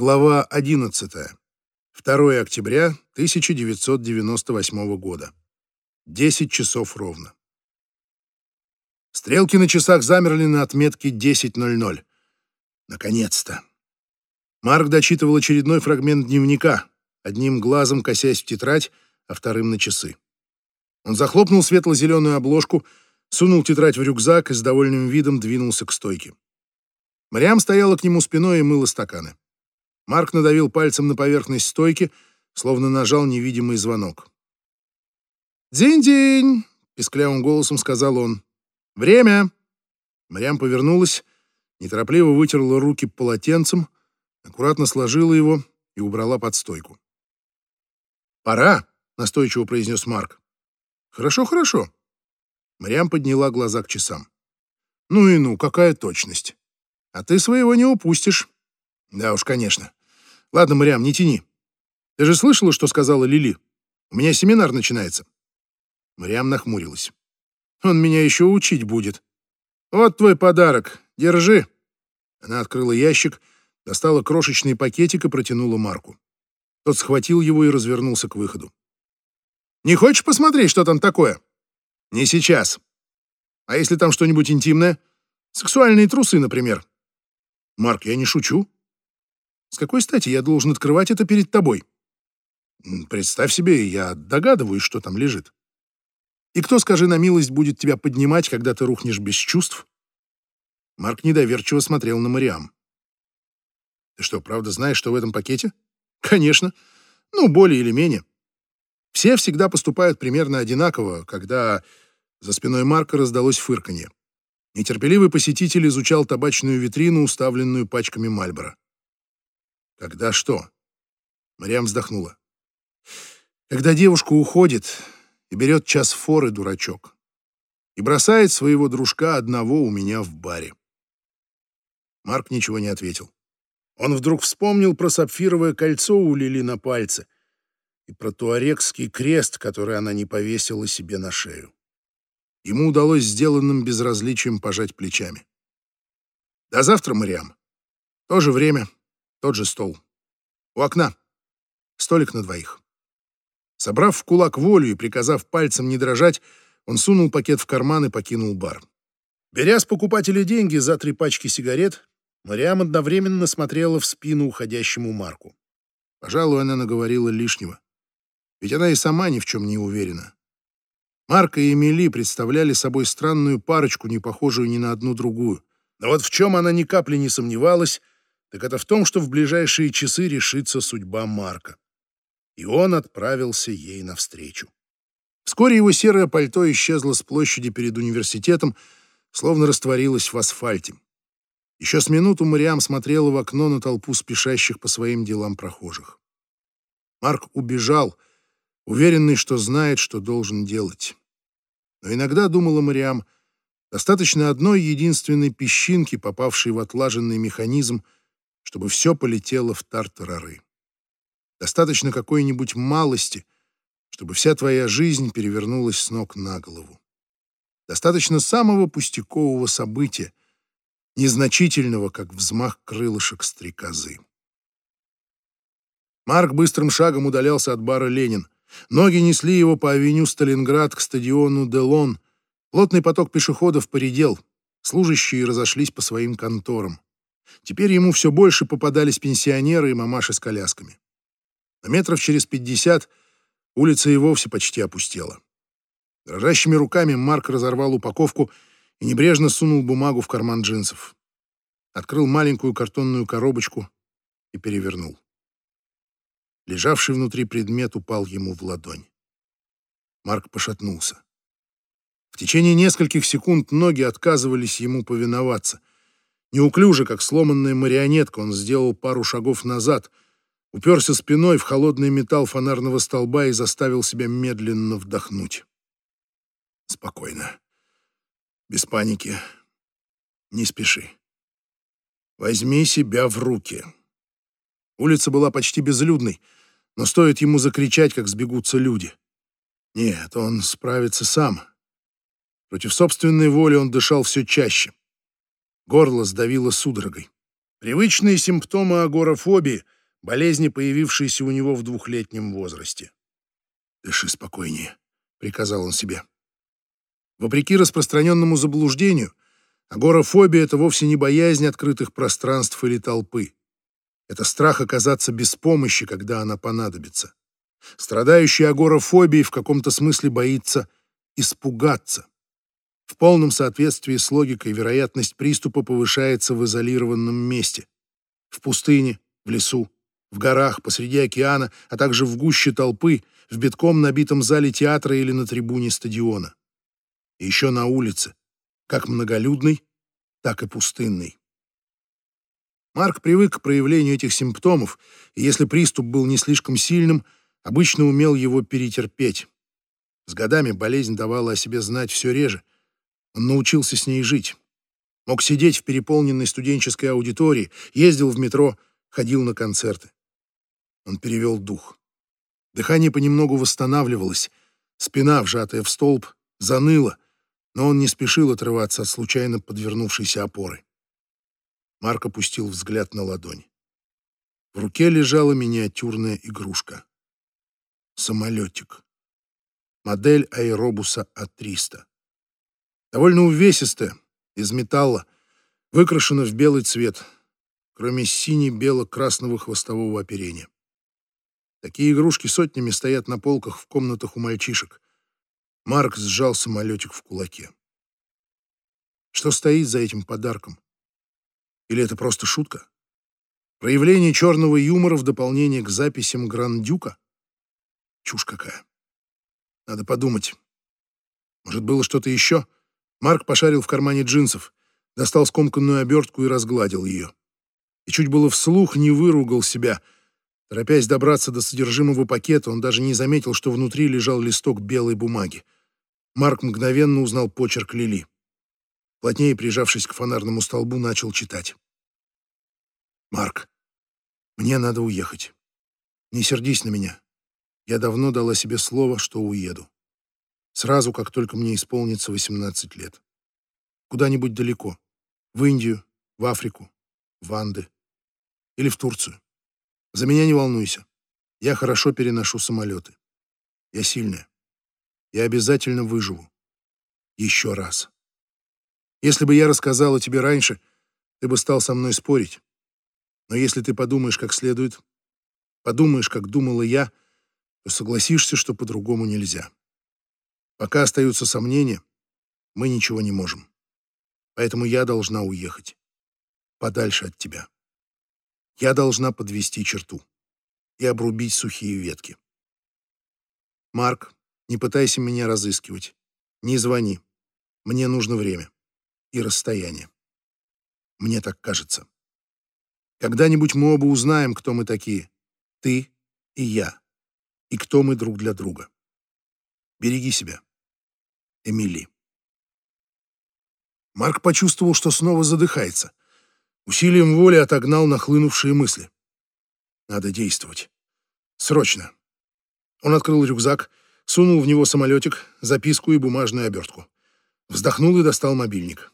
Глава 11. 2 октября 1998 года. 10 часов ровно. Стрелки на часах замерли на отметке 10.00. Наконец-то. Марк дочитывал очередной фрагмент дневника, одним глазом косясь в тетрадь, а вторым на часы. Он захлопнул светло-зеленую обложку, сунул тетрадь в рюкзак и с довольным видом двинулся к стойке. Мариам стояла к нему спиной и мыла стаканы. Марк надавил пальцем на поверхность стойки, словно нажал невидимый звонок. «День-день!» — песклявым голосом сказал он. «Время!» Мариам повернулась, неторопливо вытерла руки полотенцем, аккуратно сложила его и убрала под стойку. «Пора!» — настойчиво произнес Марк. «Хорошо, хорошо». Мариам подняла глаза к часам. «Ну и ну, какая точность! А ты своего не упустишь». «Да уж, конечно. Ладно, Мариам, не тяни. Ты же слышала, что сказала Лили? У меня семинар начинается. Мариам нахмурилась. Он меня еще учить будет. Вот твой подарок. Держи. Она открыла ящик, достала крошечный пакетик и протянула Марку. Тот схватил его и развернулся к выходу. «Не хочешь посмотреть, что там такое?» «Не сейчас. А если там что-нибудь интимное? Сексуальные трусы, например?» «Марк, я не шучу. С какой стати я должен открывать это перед тобой? Представь себе, я догадываюсь, что там лежит. И кто, скажи на милость, будет тебя поднимать, когда ты рухнешь без чувств? Марк недоверчиво смотрел на Мариам. Ты что, правда знаешь, что в этом пакете? Конечно. Ну, более или менее. Все всегда поступают примерно одинаково, когда за спиной Марка раздалось фырканье. Нетерпеливый посетитель изучал табачную витрину, уставленную пачками Мальбора. Когда что? Мариам вздохнула. Когда девушка уходит и берет час форы, дурачок, и бросает своего дружка одного у меня в баре. Марк ничего не ответил. Он вдруг вспомнил про сапфировое кольцо у Лили на пальце и про туарекский крест, который она не повесила себе на шею. Ему удалось сделанным безразличием пожать плечами. До завтра, Мариам. То же время, тот же стол. У окна. Столик на двоих. Собрав в кулак волю и приказав пальцем не дрожать, он сунул пакет в карман и покинул бар. Беря с покупателя деньги за три пачки сигарет, Мариам одновременно смотрела в спину уходящему Марку. Пожалуй, она наговорила лишнего. Ведь она и сама ни в чем не уверена. Марка и Эмили представляли собой странную парочку, не похожую ни на одну другую. Но вот в чем она ни капли не сомневалась, так это в том, что в ближайшие часы решится судьба Марка. И он отправился ей навстречу. Вскоре его серое пальто исчезло с площади перед университетом, словно растворилось в асфальте. Еще с минуту Мариам смотрела в окно на толпу спешащих по своим делам прохожих. Марк убежал, уверенный, что знает, что должен делать. Но иногда, думала Мариам, достаточно одной единственной песчинки, попавшей в отлаженный механизм, чтобы все полетело в тартарары. Достаточно какой-нибудь малости, чтобы вся твоя жизнь перевернулась с ног на голову. Достаточно самого пустякового события, незначительного, как взмах крылышек стрекозы. Марк быстрым шагом удалялся от бара «Ленин». Ноги несли его по авеню Сталинград к стадиону «Делон». Плотный поток пешеходов поредел, служащие разошлись по своим конторам. Теперь ему все больше попадались пенсионеры и мамаши с колясками. На метров через пятьдесят улица и вовсе почти опустела. Дрожащими руками Марк разорвал упаковку и небрежно сунул бумагу в карман джинсов. Открыл маленькую картонную коробочку и перевернул. Лежавший внутри предмет упал ему в ладонь. Марк пошатнулся. В течение нескольких секунд ноги отказывались ему повиноваться. Неуклюже, как сломанная марионетка, он сделал пару шагов назад, уперся спиной в холодный металл фонарного столба и заставил себя медленно вдохнуть. Спокойно. Без паники. Не спеши. Возьми себя в руки. Улица была почти безлюдной, но стоит ему закричать, как сбегутся люди. Нет, он справится сам. Против собственной воли он дышал все чаще. Горло сдавило судорогой. Привычные симптомы агорафобии, болезни, появившиеся у него в двухлетнем возрасте. «Дыши спокойнее», — приказал он себе. Вопреки распространенному заблуждению, агорафобия — это вовсе не боязнь открытых пространств или толпы. Это страх оказаться без помощи, когда она понадобится. Страдающий агорафобией в каком-то смысле боится испугаться. В полном соответствии с логикой вероятность приступа повышается в изолированном месте. В пустыне, в лесу, в горах, посреди океана, а также в гуще толпы, в битком набитом зале театра или на трибуне стадиона. И еще на улице, как многолюдной, так и пустынной. Марк привык к проявлению этих симптомов, и если приступ был не слишком сильным, обычно умел его перетерпеть. С годами болезнь давала о себе знать все реже. Он научился с ней жить. Мог сидеть в переполненной студенческой аудитории, ездил в метро, ходил на концерты. Он перевел дух. Дыхание понемногу восстанавливалось, спина, вжатая в столб, заныла, но он не спешил отрываться от случайно подвернувшейся опоры. Марк опустил взгляд на ладонь. В руке лежала миниатюрная игрушка. Самолетик. Модель аэробуса А300. Довольно увесистая, из металла, выкрашена в белый цвет, кроме сине-бело-красного хвостового оперения. Такие игрушки сотнями стоят на полках в комнатах у мальчишек. Марк сжал самолетик в кулаке. Что стоит за этим подарком? Или это просто шутка? Проявление черного юмора в дополнение к записям Грандюка? Чушь какая. Надо подумать. Может, было что-то еще? Марк пошарил в кармане джинсов, достал скомканную обертку и разгладил ее. И чуть было вслух не выругал себя. Торопясь добраться до содержимого пакета, он даже не заметил, что внутри лежал листок белой бумаги. Марк мгновенно узнал почерк Лили плотнее прижавшись к фонарному столбу, начал читать. «Марк, мне надо уехать. Не сердись на меня. Я давно дала себе слово, что уеду. Сразу, как только мне исполнится 18 лет. Куда-нибудь далеко. В Индию, в Африку, в Анды. Или в Турцию. За меня не волнуйся. Я хорошо переношу самолеты. Я сильная. Я обязательно выживу. Еще раз. Если бы я рассказала тебе раньше, ты бы стал со мной спорить. Но если ты подумаешь как следует, подумаешь, как думала я, то согласишься, что по-другому нельзя. Пока остаются сомнения, мы ничего не можем. Поэтому я должна уехать. Подальше от тебя. Я должна подвести черту и обрубить сухие ветки. Марк, не пытайся меня разыскивать. Не звони. Мне нужно время и расстояние. Мне так кажется. Когда-нибудь мы оба узнаем, кто мы такие. Ты и я. И кто мы друг для друга. Береги себя. Эмили. Марк почувствовал, что снова задыхается. Усилием воли отогнал нахлынувшие мысли. Надо действовать. Срочно. Он открыл рюкзак, сунул в него самолетик, записку и бумажную обертку. Вздохнул и достал мобильник.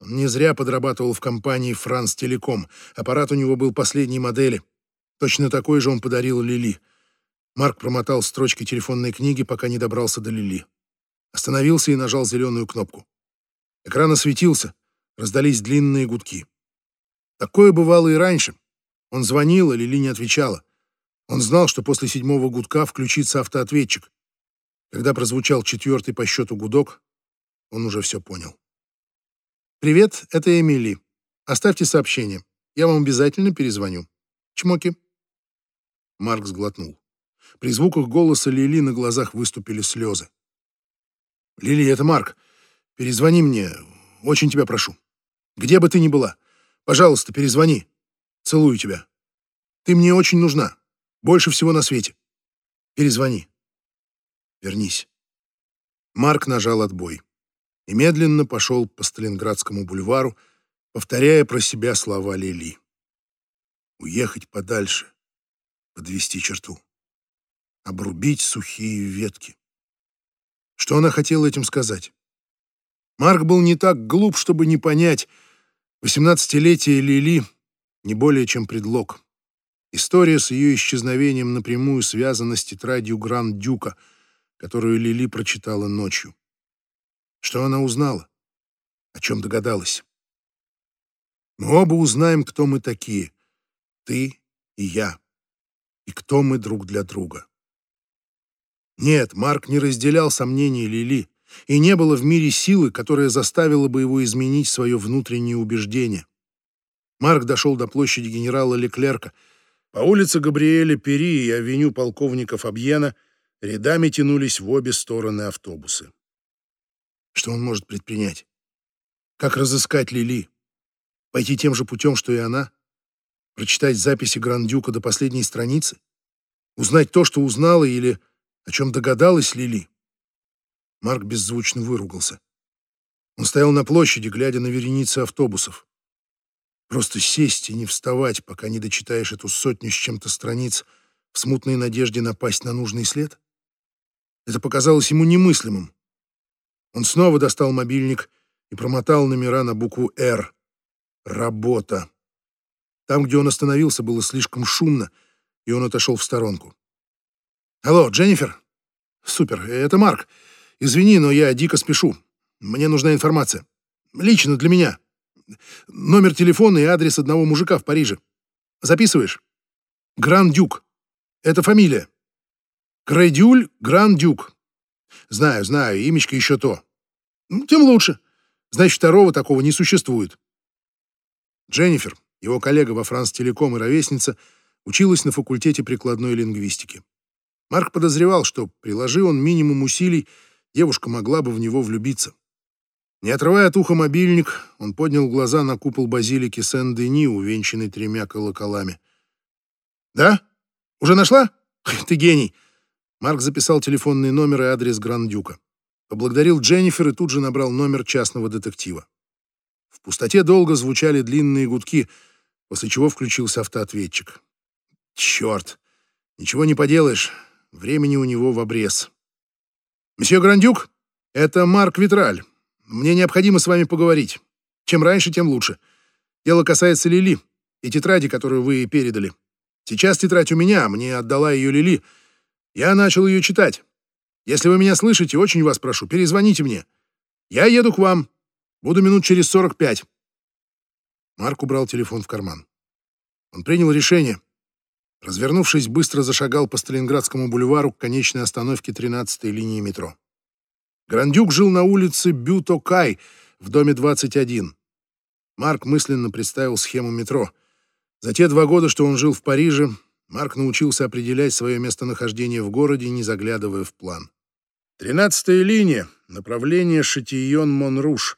Он не зря подрабатывал в компании «Франс Телеком». Аппарат у него был последней модели. Точно такой же он подарил Лили. Марк промотал строчки телефонной книги, пока не добрался до Лили. Остановился и нажал зеленую кнопку. Экран осветился, раздались длинные гудки. Такое бывало и раньше. Он звонил, а Лили не отвечала. Он знал, что после седьмого гудка включится автоответчик. Когда прозвучал четвертый по счету гудок, он уже все понял. «Привет, это Эмили. Оставьте сообщение. Я вам обязательно перезвоню. Чмоки». Марк сглотнул. При звуках голоса Лили на глазах выступили слезы. «Лили, это Марк. Перезвони мне. Очень тебя прошу. Где бы ты ни была, пожалуйста, перезвони. Целую тебя. Ты мне очень нужна. Больше всего на свете. Перезвони. Вернись». Марк нажал отбой и медленно пошел по Сталинградскому бульвару, повторяя про себя слова Лили. Уехать подальше, подвести черту, обрубить сухие ветки. Что она хотела этим сказать? Марк был не так глуп, чтобы не понять. Восемнадцатилетие Лили не более чем предлог. История с ее исчезновением напрямую связана с тетрадью Гранд-Дюка, которую Лили прочитала ночью. Что она узнала? О чем догадалась? Мы оба узнаем, кто мы такие. Ты и я. И кто мы друг для друга. Нет, Марк не разделял сомнений Лили, и не было в мире силы, которая заставила бы его изменить свое внутреннее убеждение. Марк дошел до площади генерала Леклерка. По улице Габриэля Пери и авеню полковника Фабьена рядами тянулись в обе стороны автобусы. Что он может предпринять? Как разыскать Лили? Пойти тем же путем, что и она? Прочитать записи Грандюка до последней страницы? Узнать то, что узнала, или о чем догадалась Лили? Марк беззвучно выругался. Он стоял на площади, глядя на вереницы автобусов. Просто сесть и не вставать, пока не дочитаешь эту сотню с чем-то страниц в смутной надежде напасть на нужный след? Это показалось ему немыслимым. Он снова достал мобильник и промотал номера на букву «Р». Работа. Там, где он остановился, было слишком шумно, и он отошел в сторонку. «Алло, Дженнифер?» «Супер, это Марк. Извини, но я дико спешу. Мне нужна информация. Лично для меня. Номер телефона и адрес одного мужика в Париже. Записываешь? Гран-Дюк. Это фамилия. Грейдюль Гран-Дюк. Знаю, знаю, имечко еще то. Ну, тем лучше. Значит, второго такого не существует. Дженнифер, его коллега во Франс Телеком и ровесница, училась на факультете прикладной лингвистики. Марк подозревал, что, приложи он минимум усилий, девушка могла бы в него влюбиться. Не отрывая от уха мобильник, он поднял глаза на купол базилики Сен-Дени, увенчанный тремя колоколами. «Да? Уже нашла? Ты гений!» Марк записал телефонный номер и адрес Грандюка. Поблагодарил Дженнифер и тут же набрал номер частного детектива. В пустоте долго звучали длинные гудки, после чего включился автоответчик. «Черт! Ничего не поделаешь, времени у него в обрез». «Месье Грандюк, это Марк Витраль. Мне необходимо с вами поговорить. Чем раньше, тем лучше. Дело касается Лили и тетради, которую вы передали. Сейчас тетрадь у меня, мне отдала ее Лили. Я начал ее читать. Если вы меня слышите, очень вас прошу, перезвоните мне. Я еду к вам. Буду минут через 45. Марк убрал телефон в карман. Он принял решение. Развернувшись, быстро зашагал по Сталинградскому бульвару к конечной остановке 13-й линии метро. Грандюк жил на улице Бютокай в доме 21. Марк мысленно представил схему метро. За те два года, что он жил в Париже, Марк научился определять свое местонахождение в городе, не заглядывая в план. Тринадцатая линия, направление Шатийон-Монруш.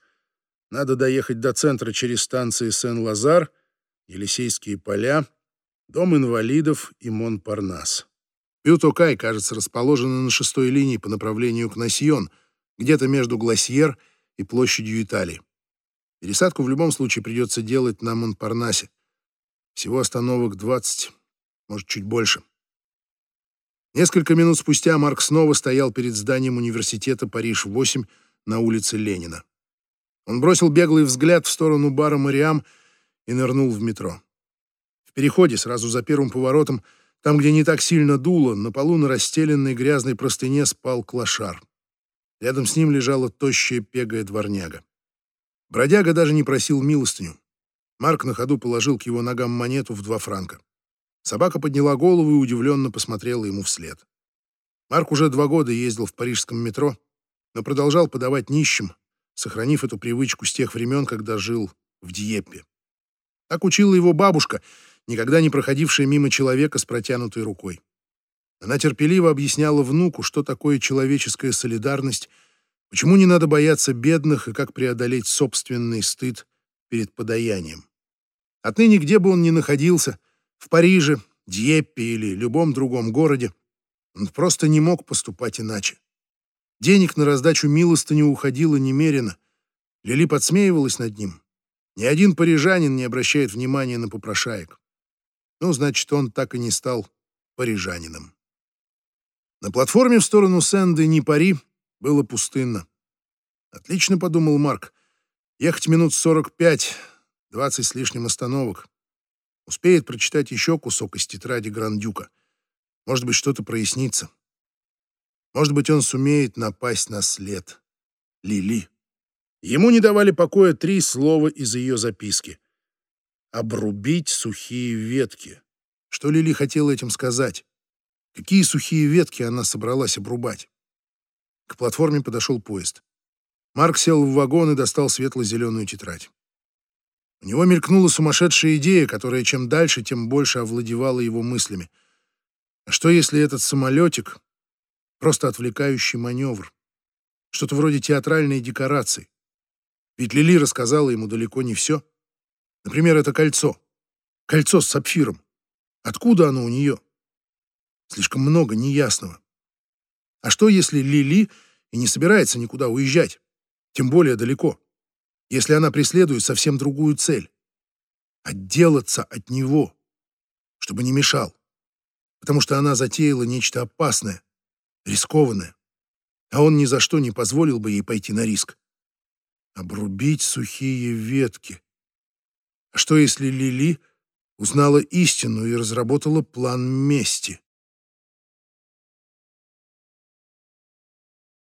Надо доехать до центра через станции Сен-Лазар, Елисейские поля, Дом инвалидов и Монпарнас. Бютокай, кажется, расположена на шестой линии по направлению к Насьон — где-то между Гласьер и площадью Италии. Пересадку в любом случае придется делать на Монпарнасе. Всего остановок 20, может, чуть больше. Несколько минут спустя Марк снова стоял перед зданием университета Париж-8 на улице Ленина. Он бросил беглый взгляд в сторону бара «Мариам» и нырнул в метро. В переходе, сразу за первым поворотом, там, где не так сильно дуло, на полу на расстеленной грязной простыне спал клошар. Рядом с ним лежала тощая пегая дворняга. Бродяга даже не просил милостыню. Марк на ходу положил к его ногам монету в два франка. Собака подняла голову и удивленно посмотрела ему вслед. Марк уже два года ездил в парижском метро, но продолжал подавать нищим, сохранив эту привычку с тех времен, когда жил в Диеппе. Так учила его бабушка, никогда не проходившая мимо человека с протянутой рукой. Она терпеливо объясняла внуку, что такое человеческая солидарность, почему не надо бояться бедных и как преодолеть собственный стыд перед подаянием. Отныне, где бы он ни находился, в Париже, Дьеппе или любом другом городе, он просто не мог поступать иначе. Денег на раздачу милостыни уходило немерено. Лили подсмеивалась над ним. Ни один парижанин не обращает внимания на попрошаек. Ну, значит, он так и не стал парижанином. На платформе в сторону Сен-Дени-Пари было пустынно. Отлично, подумал Марк. Ехать минут 45, 20 с лишним остановок. Успеет прочитать еще кусок из тетради Грандюка. Может быть, что-то прояснится. Может быть, он сумеет напасть на след. Лили. Ему не давали покоя три слова из ее записки. «Обрубить сухие ветки». Что Лили хотела этим сказать? Какие сухие ветки она собралась обрубать? К платформе подошел поезд. Марк сел в вагон и достал светло-зеленую тетрадь. У него мелькнула сумасшедшая идея, которая чем дальше, тем больше овладевала его мыслями. А что, если этот самолетик — просто отвлекающий маневр? Что-то вроде театральной декорации. Ведь Лили рассказала ему далеко не все. Например, это кольцо. Кольцо с сапфиром. Откуда оно у нее? Слишком много неясного. А что, если Лили и не собирается никуда уезжать? Тем более далеко если она преследует совсем другую цель — отделаться от него, чтобы не мешал, потому что она затеяла нечто опасное, рискованное, а он ни за что не позволил бы ей пойти на риск. Обрубить сухие ветки. Что, если Лили узнала истину и разработала план мести?